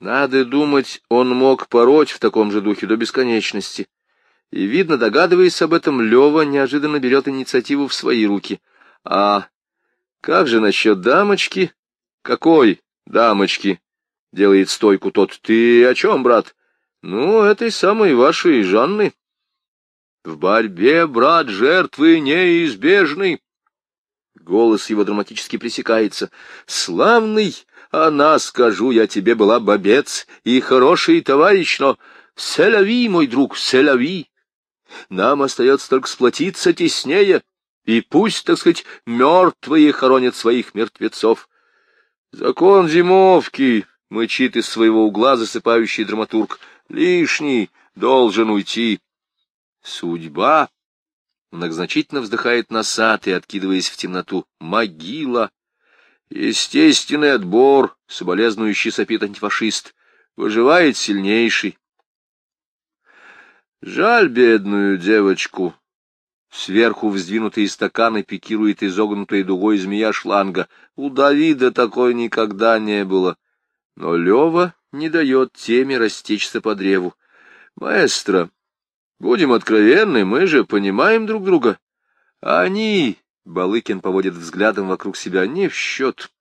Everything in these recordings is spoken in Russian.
Надо думать, он мог пороть в таком же духе до бесконечности. И, видно, догадываясь об этом, Лева неожиданно берет инициативу в свои руки. А как же насчет дамочки? Какой дамочки? Делает стойку тот. Ты о чем, брат? Ну, этой самой вашей Жанны. В борьбе, брат, жертвы неизбежны. Голос его драматически пресекается. Славный, она, скажу я тебе, была бобец и хороший товарищ, но селяви, мой друг, селяви. Нам остается только сплотиться теснее, и пусть, так сказать, мертвые хоронят своих мертвецов. Закон зимовки, — мычит из своего угла засыпающий драматург, — лишний должен уйти. Судьба, — многозначительно вздыхает носатый, откидываясь в темноту, — могила. Естественный отбор, соболезнующий сопит антифашист, выживает сильнейший. Жаль бедную девочку. Сверху вздвинутые стаканы пикирует изогнутой дугой змея шланга. У Давида такой никогда не было. Но Лева не дает теме растечься по древу. Маэстро, будем откровенны, мы же понимаем друг друга. Они, Балыкин поводит взглядом вокруг себя, не в счет.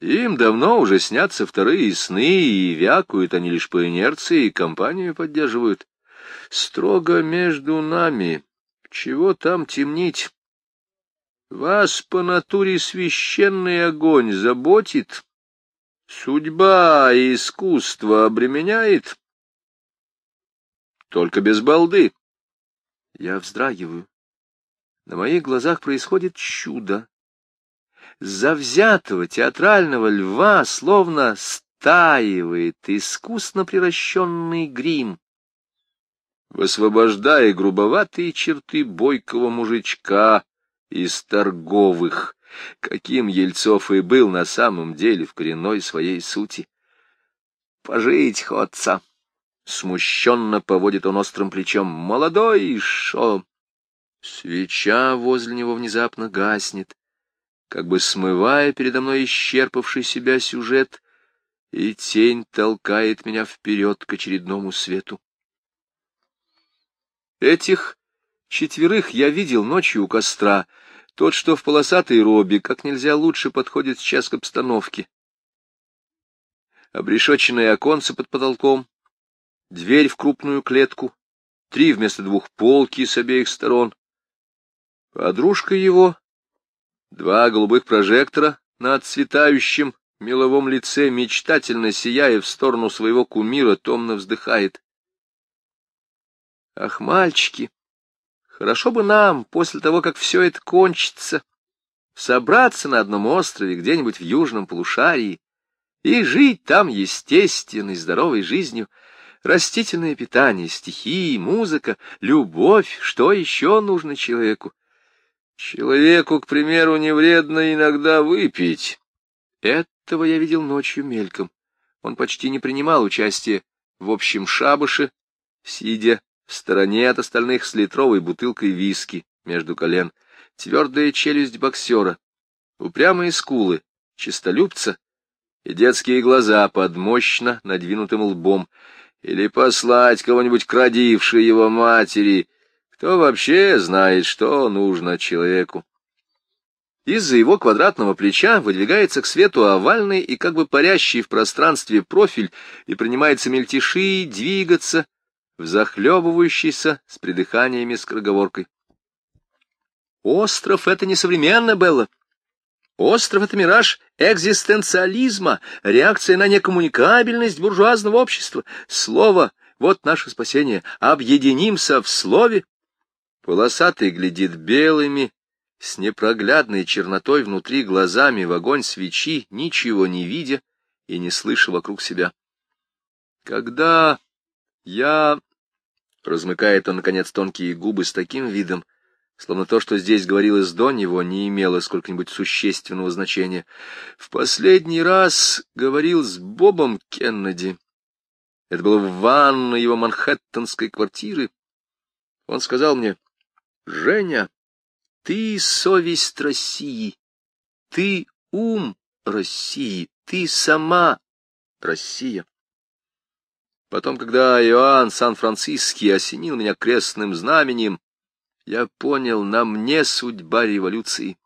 Им давно уже снятся вторые сны, и вякают они лишь по инерции, и компанию поддерживают. Строго между нами. Чего там темнить? Вас по натуре священный огонь заботит? Судьба и искусство обременяет? Только без балды. Я вздрагиваю. На моих глазах происходит чудо. Завзятого театрального льва словно стаивает искусно превращенный грим высвобождая грубоватые черты бойкого мужичка из торговых, каким Ельцов и был на самом деле в коренной своей сути. «Пожить, ходца!» Смущенно поводит он острым плечом. «Молодой шо!» Свеча возле него внезапно гаснет, как бы смывая передо мной исчерпавший себя сюжет, и тень толкает меня вперед к очередному свету. Этих четверых я видел ночью у костра. Тот, что в полосатой робе, как нельзя лучше подходит сейчас к обстановке. Обрешоченное оконце под потолком, дверь в крупную клетку, три вместо двух полки с обеих сторон. Подружка его, два голубых прожектора на отцветающем меловом лице, мечтательно сияя в сторону своего кумира, томно вздыхает. Ах, мальчики, хорошо бы нам, после того, как все это кончится, собраться на одном острове где-нибудь в южном полушарии и жить там естественной, здоровой жизнью, растительное питание, стихии, музыка, любовь, что еще нужно человеку? Человеку, к примеру, не вредно иногда выпить. Этого я видел ночью мельком. Он почти не принимал участия в общем шабаше, сидя в стороне от остальных с литровой бутылкой виски между колен, твердая челюсть боксера, упрямые скулы, чистолюбца и детские глаза под мощно надвинутым лбом, или послать кого-нибудь к его матери, кто вообще знает, что нужно человеку. Из-за его квадратного плеча выдвигается к свету овальный и как бы парящий в пространстве профиль и принимается мельтеши, двигаться, взахлебывающийся с придыханиями скороговоркой. Остров — это не современно, Белла. Остров — это мираж экзистенциализма, реакция на некоммуникабельность буржуазного общества. Слово — вот наше спасение. Объединимся в слове. Полосатый глядит белыми, с непроглядной чернотой внутри глазами в огонь свечи, ничего не видя и не слыша вокруг себя. Когда я Размыкает он, наконец, тонкие губы с таким видом, словно то, что здесь говорилось до него, не имело сколько-нибудь существенного значения. В последний раз говорил с Бобом Кеннеди. Это было в ванной его манхэттенской квартиры. Он сказал мне, «Женя, ты совесть России, ты ум России, ты сама Россия». Потом, когда Иоанн Сан-Франциский осенил меня крестным знаменем, я понял, на мне судьба революции,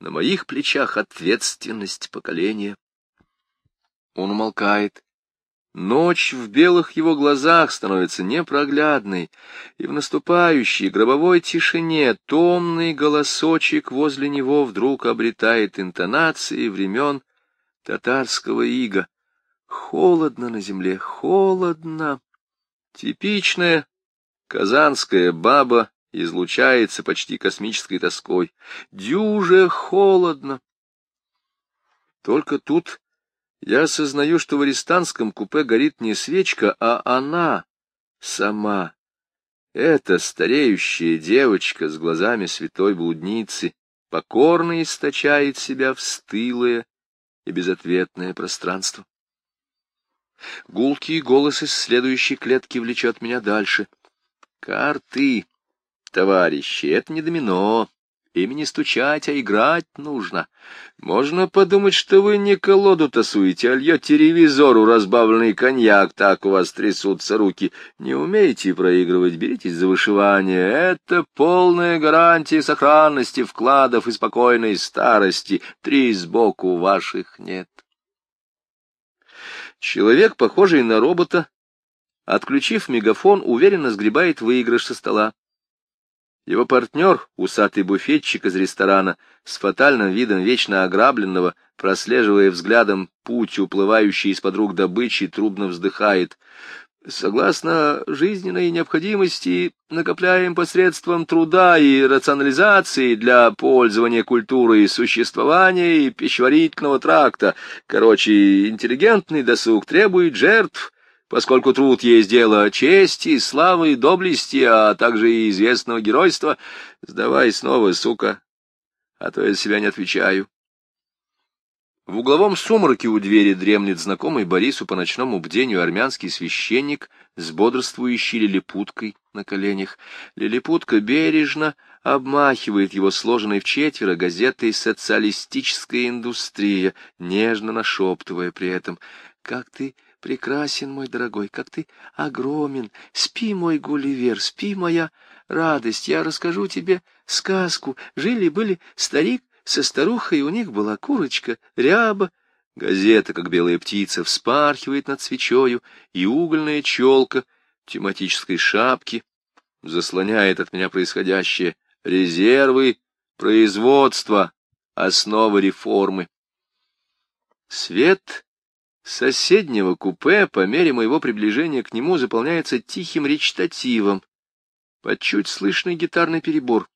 на моих плечах ответственность поколения. Он умолкает. Ночь в белых его глазах становится непроглядной, и в наступающей гробовой тишине томный голосочек возле него вдруг обретает интонации времен татарского ига. Холодно на земле, холодно. Типичная казанская баба излучается почти космической тоской. Дюже холодно. Только тут я осознаю, что в арестантском купе горит не свечка, а она сама. Эта стареющая девочка с глазами святой блудницы покорно источает себя в стылое и безответное пространство. Гулкий голос из следующей клетки влечет меня дальше. Карты, товарищи, это не домино. Ими не стучать, а играть нужно. Можно подумать, что вы не колоду тасуете, а льете ревизору разбавленный коньяк, так у вас трясутся руки. Не умеете проигрывать, беритесь за вышивание. Это полная гарантия сохранности вкладов и спокойной старости. Три сбоку ваших нет. Человек, похожий на робота, отключив мегафон, уверенно сгребает выигрыш со стола. Его партнер, усатый буфетчик из ресторана, с фатальным видом вечно ограбленного, прослеживая взглядом путь, уплывающий из-под рук добычи, трубно вздыхает. Согласно жизненной необходимости, накопляем посредством труда и рационализации для пользования культурой существования и пищеварительного тракта. Короче, интеллигентный досуг требует жертв, поскольку труд есть дело чести, славы доблести, а также и известного геройства. Сдавай снова, сука, а то я за себя не отвечаю. В угловом сумраке у двери дремлет знакомый Борису по ночному бдению армянский священник с бодрствующей лилипуткой на коленях. Лилипутка бережно обмахивает его сложенной в четверо газетой «Социалистическая индустрия», нежно нашептывая при этом «Как ты прекрасен, мой дорогой, как ты огромен! Спи, мой Гулливер, спи, моя радость! Я расскажу тебе сказку. Жили-были старик со старухой у них была курочка, ряба. Газета, как белая птица, вспархивает над свечою, и угольная челка тематической шапки заслоняет от меня происходящее. Резервы, производство, основа реформы. Свет соседнего купе по мере моего приближения к нему заполняется тихим речитативом, под чуть слышный гитарный перебор.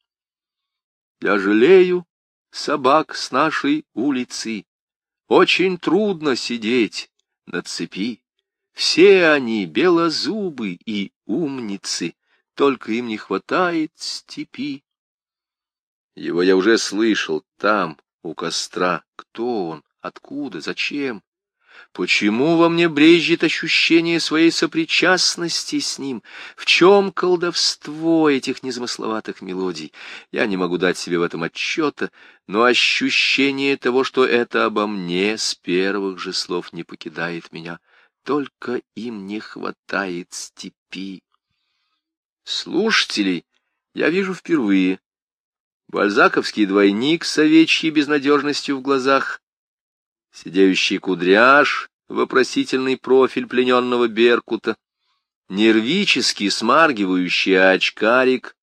Я жалею собак с нашей улицы. Очень трудно сидеть на цепи. Все они белозубы и умницы, только им не хватает степи. Его я уже слышал там, у костра. Кто он? Откуда? Зачем? Почему во мне брежет ощущение своей сопричастности с ним? В чем колдовство этих незамысловатых мелодий? Я не могу дать себе в этом отчета, но ощущение того, что это обо мне, с первых же слов не покидает меня. Только им не хватает степи. Слушателей я вижу впервые. Бальзаковский двойник с овечьей безнадежностью в глазах, сидеющий кудряш, вопросительный профиль плененного беркута, нервически смаргивающий очкарик,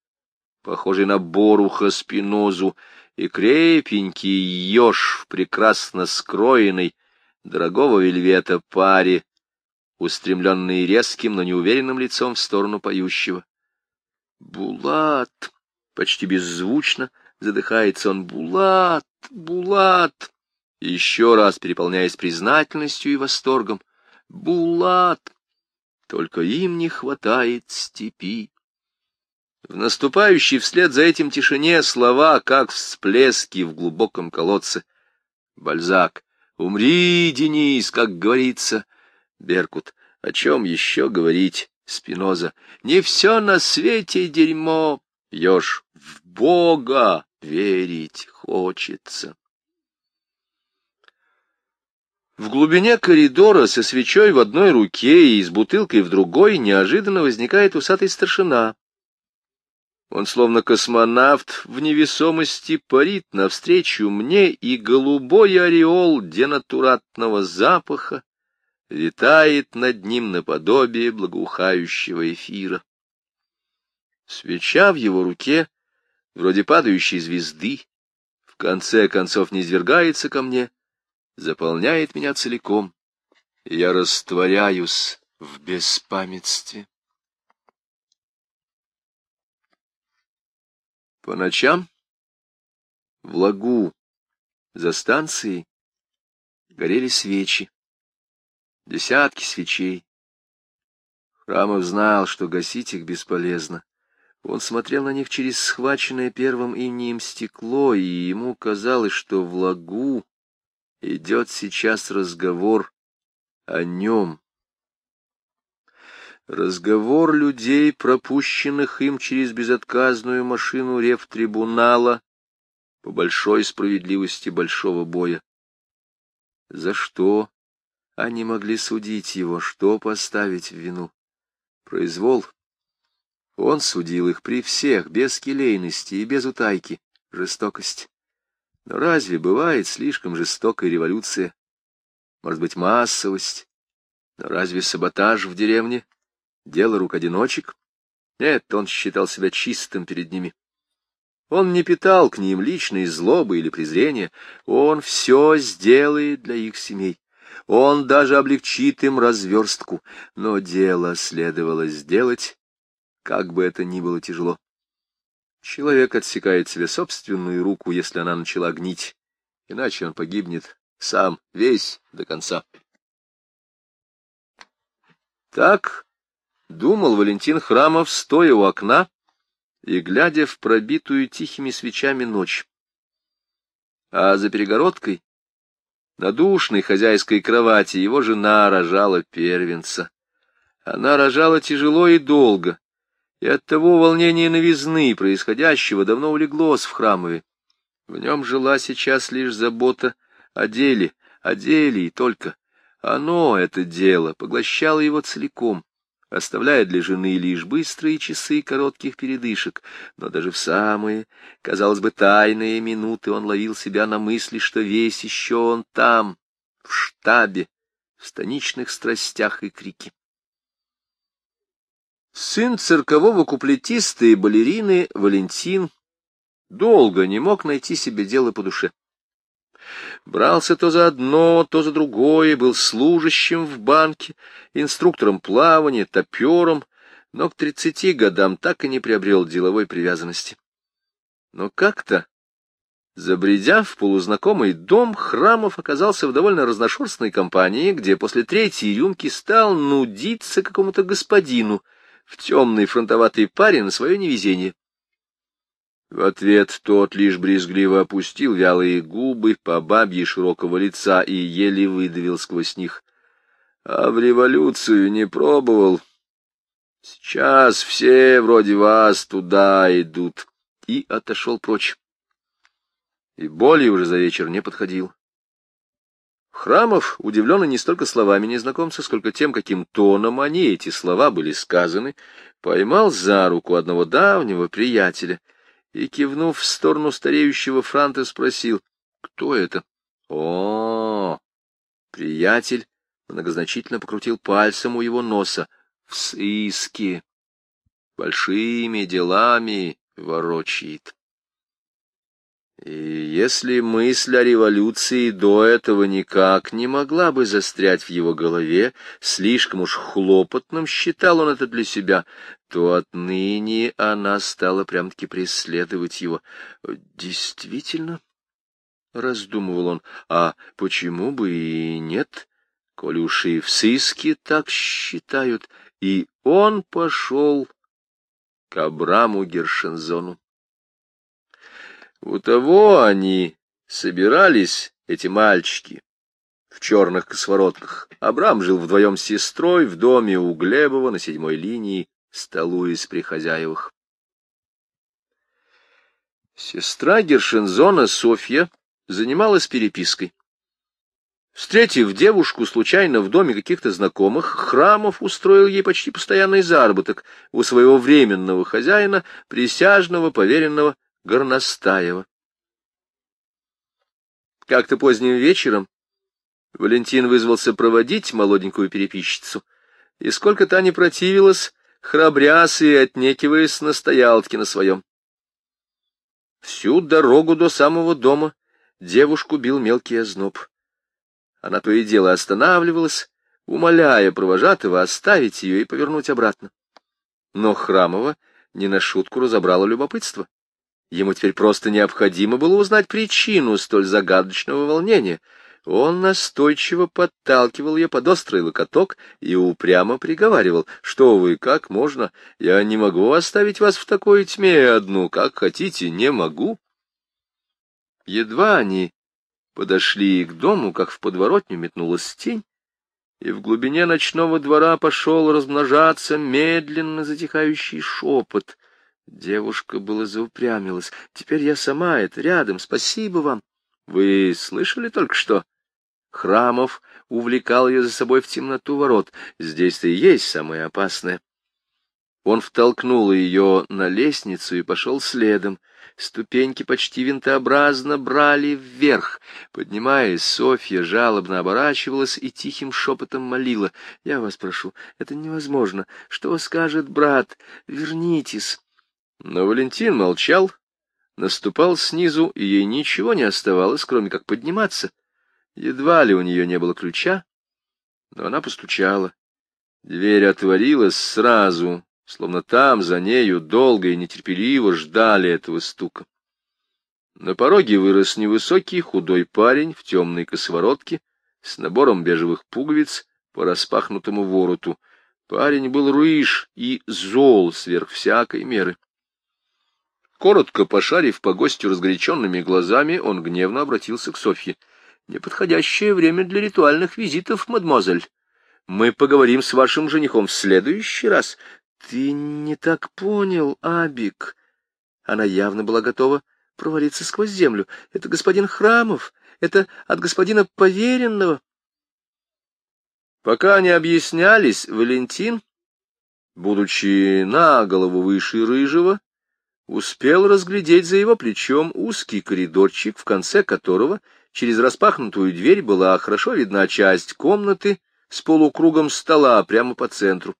похожий на боруха спинозу, и крепенький еж в прекрасно скроенной, дорогого вельвета паре, устремленный резким, но неуверенным лицом в сторону поющего. «Булат!» — почти беззвучно задыхается он. «Булат! Булат!» Еще раз переполняясь признательностью и восторгом. Булат! Только им не хватает степи. В наступающей вслед за этим тишине слова, как всплески в глубоком колодце. Бальзак. «Умри, Денис, как говорится». Беркут. «О чем еще говорить?» Спиноза. «Не все на свете дерьмо». Ёж. «В Бога верить хочется». В глубине коридора со свечой в одной руке и с бутылкой в другой неожиданно возникает усатый старшина. Он, словно космонавт в невесомости, парит навстречу мне, и голубой ореол денатуратного запаха витает над ним наподобие благоухающего эфира. Свеча в его руке, вроде падающей звезды, в конце концов низвергается ко мне, заполняет меня целиком, я растворяюсь в беспамятстве. По ночам в лагу за станцией горели свечи, десятки свечей. Храмов знал, что гасить их бесполезно. Он смотрел на них через схваченное первым инеем стекло, и ему казалось, что в лагу идет сейчас разговор о нем. Разговор людей, пропущенных им через безотказную машину рефтрибунала по большой справедливости большого боя. За что они могли судить его, что поставить в вину? Произвол. Он судил их при всех, без келейности и без утайки, жестокость. Но разве бывает слишком жестокая революция? Может быть, массовость? Но разве саботаж в деревне? Дело рук одиночек? Нет, он считал себя чистым перед ними. Он не питал к ним личной злобы или презрения. Он все сделает для их семей. Он даже облегчит им разверстку. Но дело следовало сделать, как бы это ни было тяжело. Человек отсекает себе собственную руку, если она начала гнить, иначе он погибнет сам, весь, до конца. Так думал Валентин Храмов, стоя у окна и глядя в пробитую тихими свечами ночь. А за перегородкой, на душной хозяйской кровати, его жена рожала первенца. Она рожала тяжело и долго, и от того волнение новизны происходящего давно улеглось в храмове. В нем жила сейчас лишь забота о деле, о деле и только. Оно, это дело, поглощало его целиком, оставляя для жены лишь быстрые часы коротких передышек, но даже в самые, казалось бы, тайные минуты он ловил себя на мысли, что весь еще он там, в штабе, в станичных страстях и крике. Сын циркового куплетиста и балерины Валентин долго не мог найти себе дело по душе. Брался то за одно, то за другое, был служащим в банке, инструктором плавания, топером, но к тридцати годам так и не приобрел деловой привязанности. Но как-то, забредя в полузнакомый дом, Храмов оказался в довольно разношерстной компании, где после третьей рюмки стал нудиться какому-то господину — в темный фронтоватый парень на свое невезение. В ответ тот лишь брезгливо опустил вялые губы по бабье широкого лица и еле выдавил сквозь них. А в революцию не пробовал. Сейчас все вроде вас туда идут. И отошел прочь. И более уже за вечер не подходил. Храмов, удивленный не столько словами незнакомца, сколько тем, каким тоном они, эти слова, были сказаны, поймал за руку одного давнего приятеля и, кивнув в сторону стареющего франта, спросил, кто это? О, приятель многозначительно покрутил пальцем у его носа. В сыске, большими делами ворочает. И если мысль о революции до этого никак не могла бы застрять в его голове, слишком уж хлопотным считал он это для себя, то отныне она стала прям-таки преследовать его. Действительно, — раздумывал он, — а почему бы и нет, коли уж и в сыске так считают, и он пошел к Абраму Гершензону. У того они собирались, эти мальчики, в черных косворотках. Абрам жил вдвоем с сестрой в доме у Глебова на седьмой линии, столуясь при хозяевах. Сестра Гершензона Софья занималась перепиской. Встретив девушку случайно в доме каких-то знакомых, Храмов устроил ей почти постоянный заработок у своего временного хозяина, присяжного поверенного Горностаева. Как-то поздним вечером Валентин вызвался проводить молоденькую переписчицу, и сколько та не противилась, храбрясь и отнекиваясь, настоял-таки на своем. Всю дорогу до самого дома девушку бил мелкий озноб. Она то и дело останавливалась, умоляя провожатого оставить ее и повернуть обратно. Но Храмова не на шутку разобрала любопытство. Ему теперь просто необходимо было узнать причину столь загадочного волнения. Он настойчиво подталкивал ее под острый локоток и упрямо приговаривал, что вы, как можно, я не могу оставить вас в такой тьме одну, как хотите, не могу. Едва они подошли к дому, как в подворотню метнулась тень, и в глубине ночного двора пошел размножаться медленно затихающий шепот — Девушка было заупрямилась. Теперь я сама, это рядом, спасибо вам. Вы слышали только что? Храмов увлекал ее за собой в темноту ворот. Здесь-то и есть самое опасное. Он втолкнул ее на лестницу и пошел следом. Ступеньки почти винтообразно брали вверх. Поднимаясь, Софья жалобно оборачивалась и тихим шепотом молила. — Я вас прошу, это невозможно. Что скажет брат? Вернитесь. Но Валентин молчал, наступал снизу, и ей ничего не оставалось, кроме как подниматься. Едва ли у нее не было ключа, но она постучала. Дверь отворилась сразу, словно там за нею долго и нетерпеливо ждали этого стука. На пороге вырос невысокий худой парень в темной косоворотке с набором бежевых пуговиц по распахнутому вороту. Парень был руиш и зол сверх всякой меры. Коротко пошарив по гостю разгоряченными глазами, он гневно обратился к Софье. — Неподходящее время для ритуальных визитов, мадемуазель. Мы поговорим с вашим женихом в следующий раз. — Ты не так понял, Абик. Она явно была готова провалиться сквозь землю. Это господин Храмов, это от господина Поверенного. Пока они объяснялись, Валентин, будучи на голову выше Рыжего, успел разглядеть за его плечом узкий коридорчик, в конце которого через распахнутую дверь была хорошо видна часть комнаты с полукругом стола прямо по центру.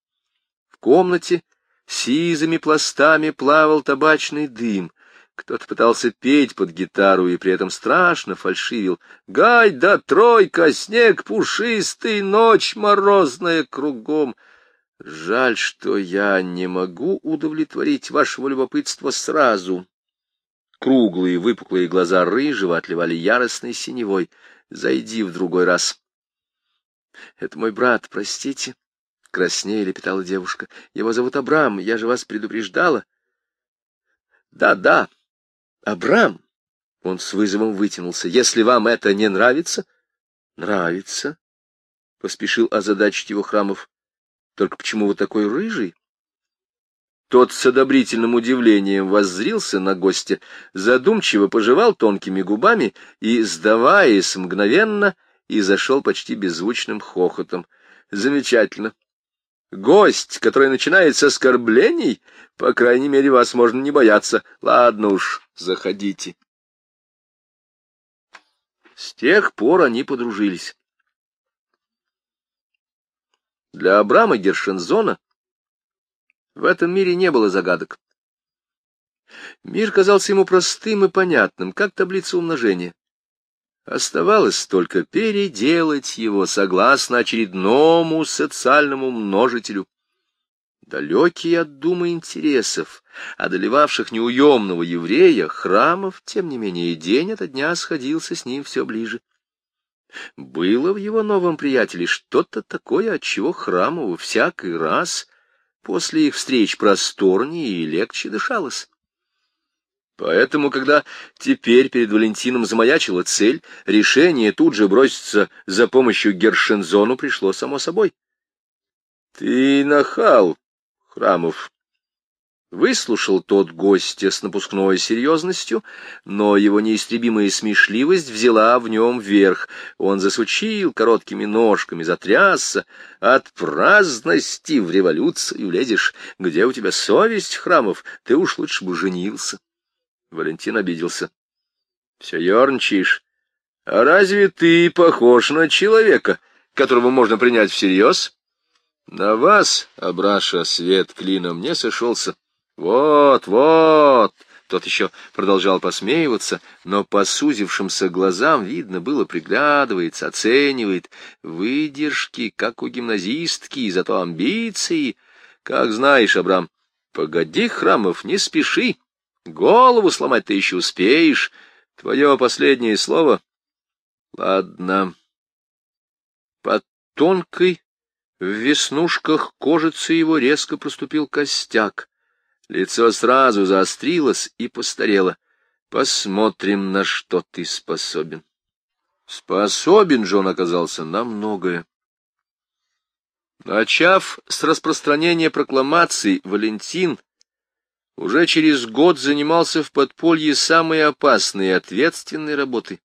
В комнате сизыми пластами плавал табачный дым. Кто-то пытался петь под гитару и при этом страшно фальшивил. «Гай да тройка, снег пушистый, ночь морозная кругом». Жаль, что я не могу удовлетворить вашего любопытства сразу. Круглые выпуклые глаза рыжего отливали яростной синевой. Зайди в другой раз. — Это мой брат, простите. Краснее лепетала девушка. Его зовут Абрам, я же вас предупреждала. Да, да, Абрам. Он с вызовом вытянулся. Если вам это не нравится... Нравится, — поспешил озадачить его Храмов. Только почему вы такой рыжий? Тот с одобрительным удивлением воззрился на гостя, задумчиво пожевал тонкими губами и, сдаваясь мгновенно, и зашел почти беззвучным хохотом. Замечательно. Гость, который начинает с оскорблений, по крайней мере, вас можно не бояться. Ладно уж, заходите. С тех пор они подружились. Для Абрама Гершензона в этом мире не было загадок. Мир казался ему простым и понятным, как таблица умножения. Оставалось только переделать его согласно очередному социальному множителю. Далекий от думы интересов, одолевавших неуемного еврея, храмов, тем не менее, день ото дня сходился с ним все ближе. Было в его новом приятеле что-то такое, от чего Храмову всякий раз после их встреч просторнее и легче дышалось. Поэтому, когда теперь перед Валентином замаячила цель, решение тут же броситься за помощью Гершензону пришло само собой. — Ты нахал, Храмов. Выслушал тот гостя с напускной серьезностью, но его неистребимая смешливость взяла в нем верх. Он засучил короткими ножками, затрясся. От праздности в революцию лезешь. Где у тебя совесть, Храмов? Ты уж лучше бы женился. Валентин обиделся. — Все ерничаешь. А разве ты похож на человека, которого можно принять всерьез? На вас, Абраша, свет клином не сошелся. Вот, вот! Тот еще продолжал посмеиваться, но по сузившимся глазам видно было, приглядывается, оценивает. Выдержки, как у гимназистки, зато амбиции. Как знаешь, Абрам, погоди, Храмов, не спеши. Голову сломать ты еще успеешь. Твое последнее слово? Ладно. Под тонкой в веснушках кожицы его резко проступил костяк. Лицо сразу заострилось и постарело. Посмотрим, на что ты способен. Способен же он оказался на многое. Начав с распространения прокламаций, Валентин уже через год занимался в подполье самой опасной и ответственной работой.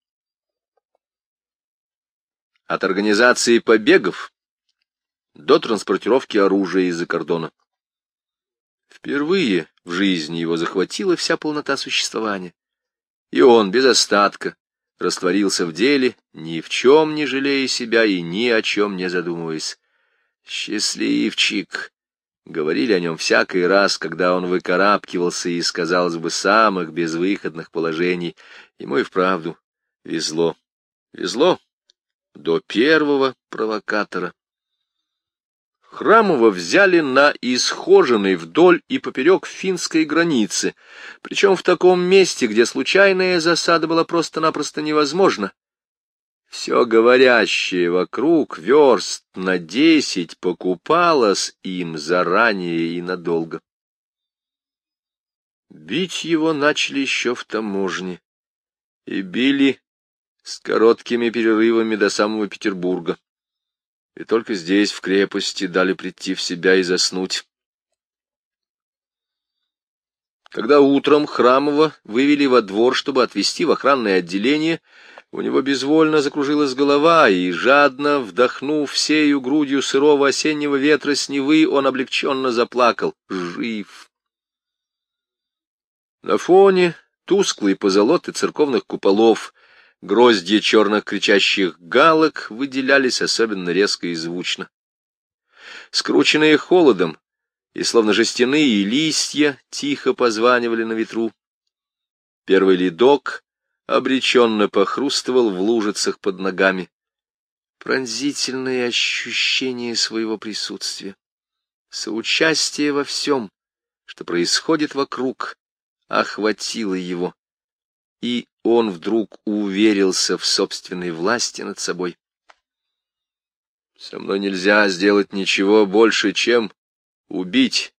От организации побегов до транспортировки оружия из-за кордона. Впервые в жизни его захватила вся полнота существования, и он без остатка растворился в деле, ни в чем не жалея себя и ни о чем не задумываясь. Счастливчик! Говорили о нем всякий раз, когда он выкарабкивался из, казалось бы, самых безвыходных положений. Ему и вправду везло. Везло до первого провокатора. Храмова взяли на исхоженной вдоль и поперек финской границы, причем в таком месте, где случайная засада была просто-напросто невозможна. Все говорящее вокруг верст на десять покупалось им заранее и надолго. Бить его начали еще в таможне и били с короткими перерывами до самого Петербурга и только здесь, в крепости, дали прийти в себя и заснуть. Когда утром Храмова вывели во двор, чтобы отвезти в охранное отделение, у него безвольно закружилась голова, и, жадно вдохнув всею грудью сырого осеннего ветра с Невы, он облегченно заплакал. Жив! На фоне тусклой позолоты церковных куполов Гроздья черных кричащих галок выделялись особенно резко и звучно. Скрученные холодом, и словно жестяные листья тихо позванивали на ветру. Первый ледок обреченно похрустывал в лужицах под ногами. Пронзительное ощущение своего присутствия, соучастие во всем, что происходит вокруг, охватило его и он вдруг уверился в собственной власти над собой. Со мной нельзя сделать ничего больше, чем убить.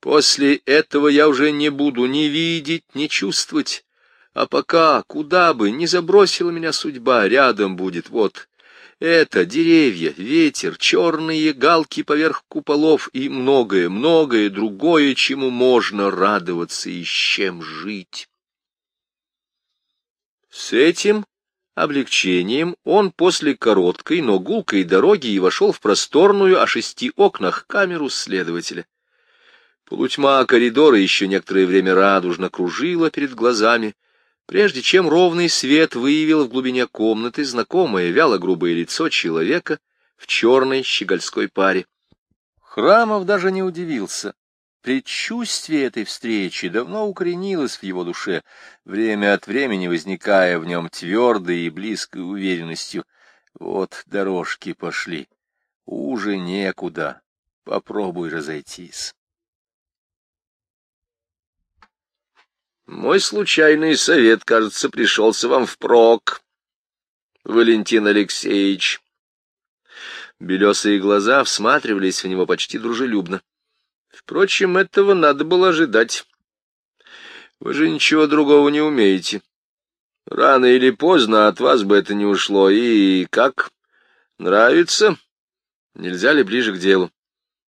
После этого я уже не буду ни видеть, ни чувствовать. А пока, куда бы ни забросила меня судьба, рядом будет вот это деревья, ветер, черные галки поверх куполов и многое, многое другое, чему можно радоваться и с чем жить. С этим облегчением он после короткой, но гулкой дороги и вошел в просторную о шести окнах камеру следователя. Полутьма коридора еще некоторое время радужно кружила перед глазами, прежде чем ровный свет выявил в глубине комнаты знакомое вяло-грубое лицо человека в черной щегольской паре. Храмов даже не удивился, Предчувствие этой встречи давно укоренилось в его душе, время от времени возникая в нем твердой и близкой уверенностью. Вот дорожки пошли, уже некуда, попробуй разойтись. Мой случайный совет, кажется, пришелся вам впрок, Валентин Алексеевич. Белесые глаза всматривались в него почти дружелюбно. Впрочем, этого надо было ожидать. Вы же ничего другого не умеете. Рано или поздно от вас бы это не ушло. И как? Нравится? Нельзя ли ближе к делу?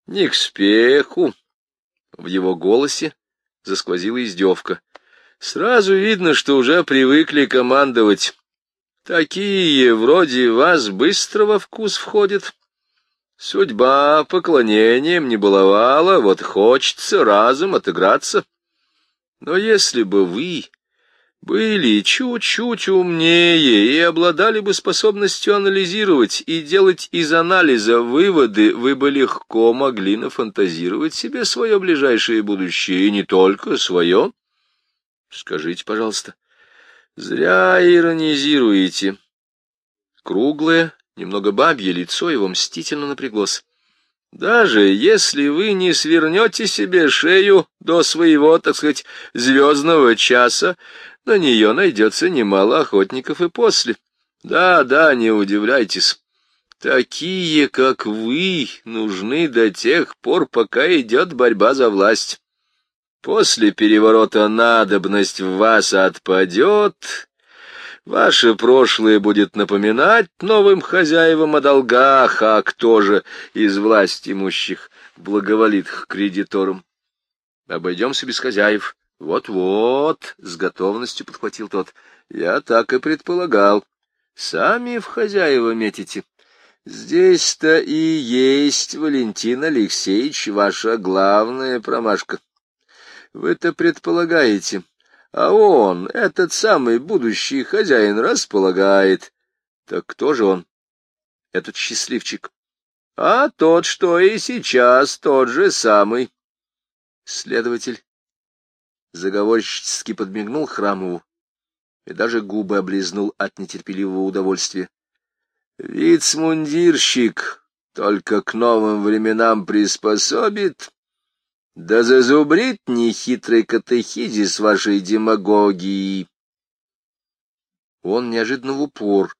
Не к спеху. В его голосе засквозила издевка. Сразу видно, что уже привыкли командовать. Такие вроде вас быстро во вкус входят. Судьба поклонением не баловала, вот хочется разом отыграться. Но если бы вы были чуть-чуть умнее и обладали бы способностью анализировать и делать из анализа выводы, вы бы легко могли нафантазировать себе свое ближайшее будущее, и не только свое. Скажите, пожалуйста, зря иронизируете. Круглое, немного бабье лицо его мстительно напряглось. Даже если вы не свернете себе шею до своего, так сказать, звездного часа, на нее найдется немало охотников и после. Да, да, не удивляйтесь. Такие, как вы, нужны до тех пор, пока идет борьба за власть. После переворота надобность в вас отпадет, ваше прошлое будет напоминать новым хозяевам о долгах, а кто же из власть имущих благоволит к кредиторам? Обойдемся без хозяев. Вот-вот, — с готовностью подхватил тот, — я так и предполагал. Сами в хозяева метите. Здесь-то и есть, Валентин Алексеевич, ваша главная промашка. Вы-то предполагаете, а он, этот самый будущий хозяин, располагает. Так кто же он, этот счастливчик? А тот, что и сейчас, тот же самый. Следователь заговорщически подмигнул Храмову и даже губы облизнул от нетерпеливого удовольствия. Вицмундирщик только к новым временам приспособит, да зазубрит нехитрый катехизис вашей демагогии. Он неожиданно в упор,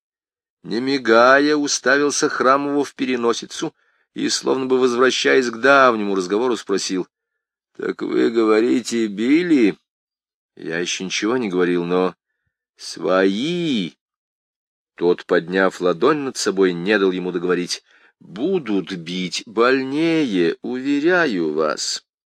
не мигая, уставился Храмову в переносицу и, словно бы возвращаясь к давнему разговору, спросил —— Так вы говорите, били? Я еще ничего не говорил, но... Свои! Тот, подняв ладонь над собой, не дал ему договорить. Будут бить больнее, уверяю вас.